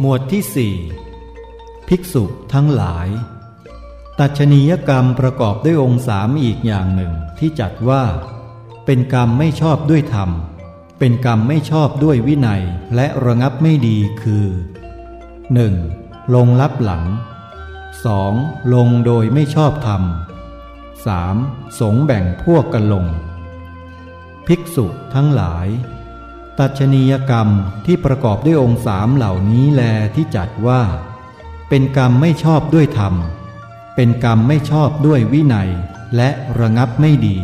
หมวดที่สี่ภิกษุทั้งหลาย ตัชนียกรรมประกอบด้วยองค์สามอีกอย่างหนึ่งที่จัดว่า เป็นกรรมไม่ชอบด้วยธรรม เป็นกรรมไม่ชอบด้วยวินัยและระงับไม่ดีคือ 1. ลงลับหลัง 2. ลงโดยไม่ชอบธรรม 3. สงแบ่งพวกกันลง ภิกษุทั้งหลาย ตัชนียกรรมที่ประกอบด้วยองค์สามเหล่านี้แลที่จัดว่า เป็นกรรมไม่ชอบด้วยธรรม เป็นกรรมไม่ชอบด้วยวินัย และระงับไม่ดี